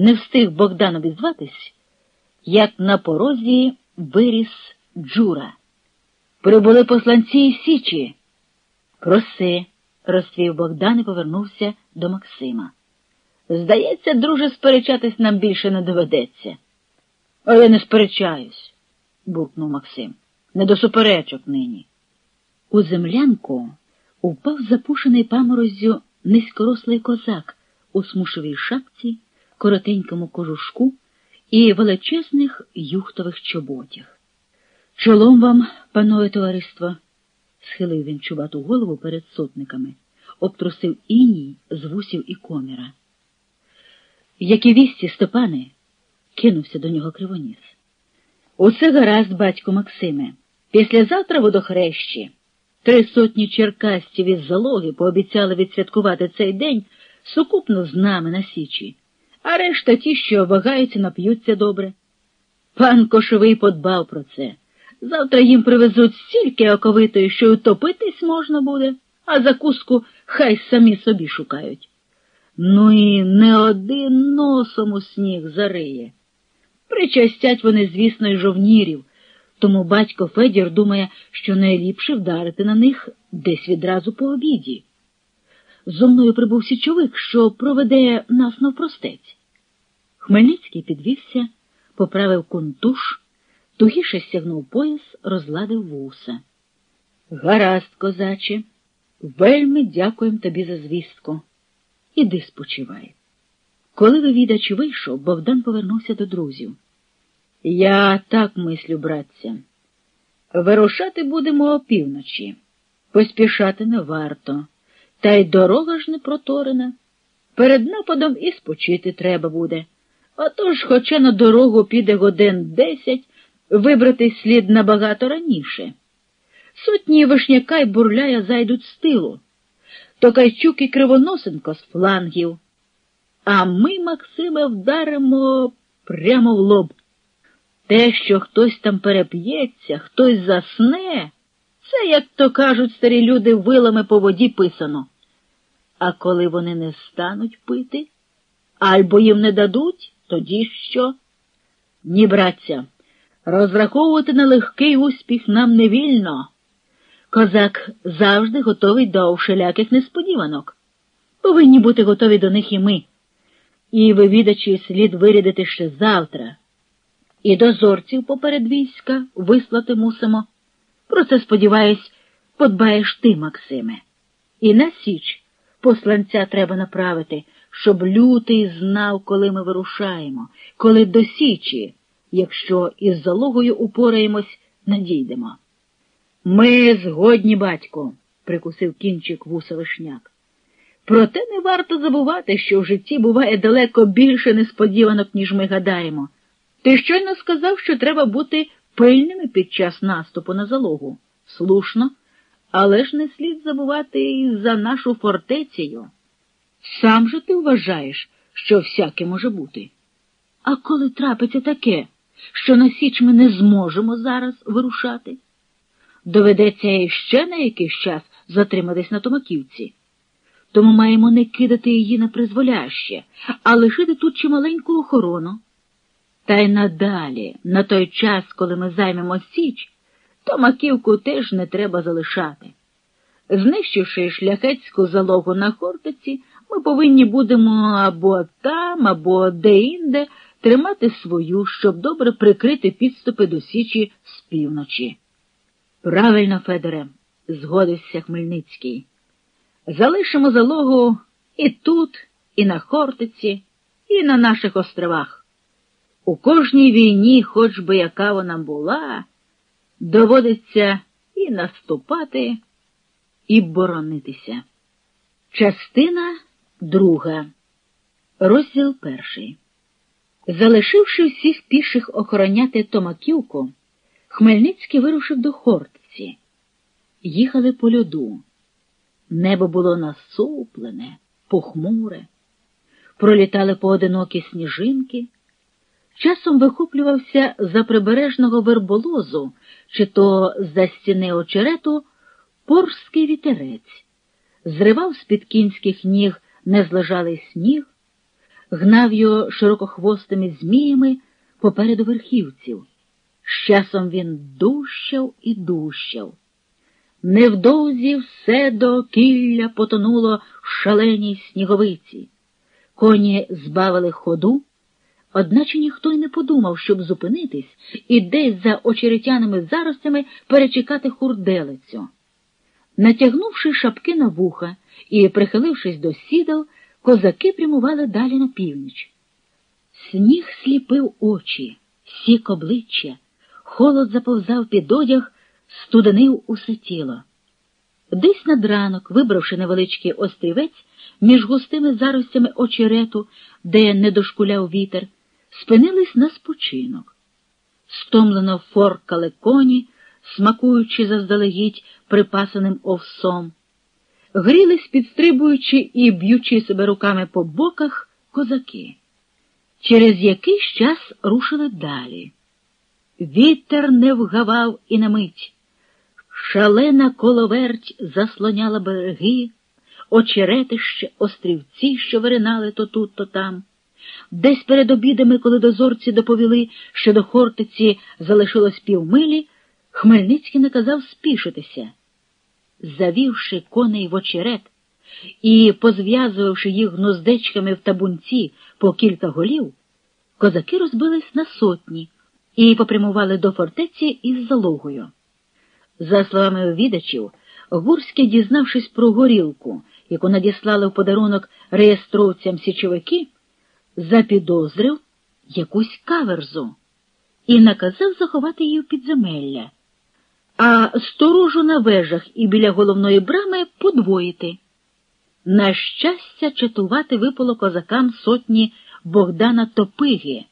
Не встиг Богдан обізватись, як на порозі виріс Джура. Прибули посланці і січі. Проси, розсвів Богдан і повернувся до Максима. Здається, друже, сперечатись нам більше не доведеться. А я не сперечаюсь, буркнув Максим. Не до суперечок нині. У землянку упав запушений паморозю низькорослий козак у смушевій шапці, коротенькому кожушку і величезних юхтових чоботях. Чолом вам, панове товариство, схилив він чубату голову перед сотниками, обтрусив іній з вусів і коміра. Які вісті, Степане, кинувся до нього кривоніс. Усе гаразд, батько Максиме. Післязавтра водохрещі. Три сотні черкастів із залоги пообіцяли відсвяткувати цей день сукупно з нами на Січі, а решта ті, що вагаються, нап'ються добре. Пан Кошовий подбав про це. Завтра їм привезуть стільки оковитої, що й утопитись можна буде, а закуску хай самі собі шукають. Ну і не один носом у сніг зариє. Причастять вони, звісно, й жовнірів, тому батько Федір думає, що найліпше вдарити на них десь відразу по обіді. Зо мною прибув січовик, що проведе нас навпростець. Хмельницький підвівся, поправив кунтуш, тугіше стягнув пояс, розладив вуса. Гаразд, козаче, вельми дякуємо тобі за звістку. Іди спочивай. Коли вивідач вийшов, Богдан повернувся до друзів. Я так мислю, братця. Вирушати будемо опівночі. Поспішати не варто, та й дорога ж не проторена. Перед нападом і спочити треба буде. Отож, хоча на дорогу піде годин десять, вибрати слід набагато раніше. Сотні вишняка й бурляя зайдуть з тилу, Токайчук і Кривоносенко з флангів. А ми, Максиме, вдаримо прямо в лоб. Те, що хтось там переп'ється, хтось засне, це, як то кажуть старі люди, вилами по воді писано. А коли вони не стануть пити, або їм не дадуть, тоді що? Ні, братця, розраховувати на легкий успіх нам не вільно. Козак завжди готовий до всіляких несподіванок. Повинні бути готові до них і ми. І вивідачі слід вирядити ще завтра. І дозорців поперед війська вислати мусимо. Про це, сподіваюсь, подбаєш ти, Максиме. І на Січ посланця треба направити, щоб лютий знав, коли ми вирушаємо, коли до Січі, якщо із залогою упораємось, надійдемо. Ми згодні, батько, прикусив кінчик вуса вишняк. Проте не варто забувати, що в житті буває далеко більше несподіванок, ніж ми гадаємо. Ти щойно сказав, що треба бути пильними під час наступу на залогу. Слушно, але ж не слід забувати і за нашу фортецею. Сам же ти вважаєш, що всяке може бути. А коли трапиться таке, що на січ ми не зможемо зараз вирушати? Доведеться іще на якийсь час затриматись на Томаківці. Тому маємо не кидати її на призволяще, а лишити тут чималеньку охорону. Та й надалі, на той час, коли ми займемо Січ, Томаківку теж не треба залишати. Знищивши шляхетську залогу на Хортиці, ми повинні будемо або там, або де-інде тримати свою, щоб добре прикрити підступи до Січі з півночі. Правильно, Федоре, згодився Хмельницький. Залишимо залогу і тут, і на Хортиці, і на наших островах. У кожній війні, хоч би яка вона була, доводиться і наступати, і боронитися. Частина друга. Розділ перший. Залишивши всіх піших охороняти Томаківку, Хмельницький вирушив до Хортиці. Їхали по льоду. Небо було насуплене, похмуре, пролітали поодинокі сніжинки. Часом вихоплювався за прибережного верболозу, чи то за стіни очерету порський вітерець, зривав з під кінських ніг незлежалий сніг, гнав його широкохвостими зміями попереду верхівців. З часом він дужчав і дужчав. Невдовзі все до кілля потонуло в шаленій сніговиці. Коні збавили ходу, одначе ніхто й не подумав, щоб зупинитись і десь за очеретяними заростями перечекати хурделицю. Натягнувши шапки на вуха і прихилившись до сідал, козаки прямували далі на північ. Сніг сліпив очі, сік обличчя, холод заповзав під одяг, студенив усе тіло. Десь над ранок, вибравши невеличкий острівець між густими заростями очерету, де не дошкуляв вітер, спинились на спочинок. Стомлено форкали коні, смакуючи заздалегідь припасаним овсом. Грілись, підстрибуючи і б'ючи себе руками по боках козаки. Через якийсь час рушили далі. Вітер не вгавав і на мить. Шалена коловерть заслоняла береги, очеретище, острівці, що виринали то тут, то там. Десь перед обідами, коли дозорці доповіли, що до Хортиці залишилось півмилі, Хмельницький наказав спішитися. Завівши коней в очерет і позв'язувавши їх гнуздечками в табунці по кілька голів, козаки розбились на сотні і попрямували до фортеці із залогою. За словами відачів, Гурський, дізнавшись про горілку, яку надіслали в подарунок реєстровцям січовики, запідозрив якусь каверзу і наказав заховати її в підземелля, а сторожу на вежах і біля головної брами подвоїти. На щастя, чатувати випало козакам сотні Богдана Топиги.